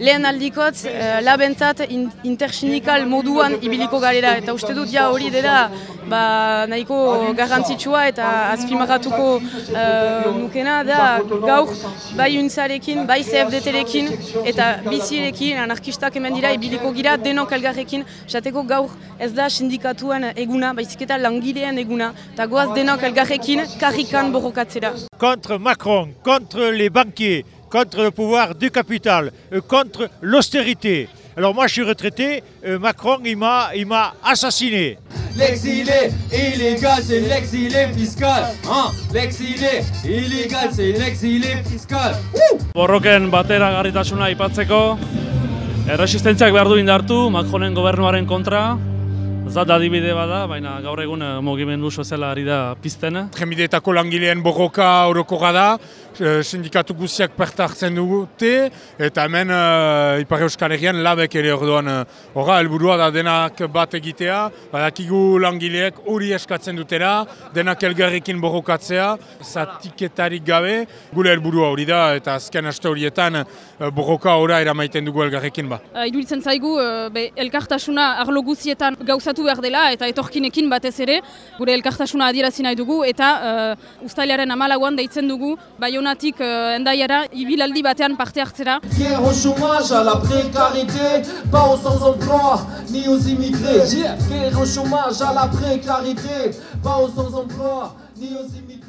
lehen aldikotz, uh, labentzat in, intersindikal moduan ibiliko garela. Eta uste dut ja hori dela ba, nahiko garrantzitsua eta azpimarratuko uh, nukena da gaur bai untzarekin, bai CFDT-rekin eta bizirekin, anarkistak hemen dira ibiliko gira denok elgarrekin, jateko gaur ez da sindikatuen eguna, baizik eta langileen eguna, eta goaz denok elgarrekin karrikan borrokatzera. Contre Macron, contre les banquiers, contre le pouvoir du capital, euh, contre l'austérité. Alors moi je suis retraité, euh, Macron il m'a il m'a assassiné. L'exilé illégal, c'est l'exilé fiscal. Hein? L'exilé illégal, c'est l'exilé fiscal. Borroken batera garritasuna aipatzeko, erresistentziak behar du indartu Macronen gobernuaren kontra, Da adibide bada, baina gaur egun eh, mugimendu soziala ari da pizten. Tremideetako langileen borroka orokoga da, eh, sindikatu guztiak perta hartzen dute, eta hemen uh, Ipar Euskal Herrian labek ere orduan horra, helburua da denak bat egitea, badakigu langileek hori eskatzen dutera, denak elgarrekin borrokatzea, zatiketarik gabe, gure helburua hori da, eta azken aste horietan uh, borroka ora eramaiten dugu elgarrekin ba. Uh, Iduritzen zaigu, uh, be, elkartasuna arlo guzietan gauzatu behar dela eta etorkinekin batez ere gure elkartasuna adierazi nahi dugu eta uh, ustailaren amalagoan deitzen dugu baionatik uh, endaiara ibilaldi batean parte hartzera. Guerre au chômage, à la précarité, pas aux sans-emploi, ni aux immigrés. Guerre au chômage, à la précarité, pas aux sans-emploi, ni aux immigrés.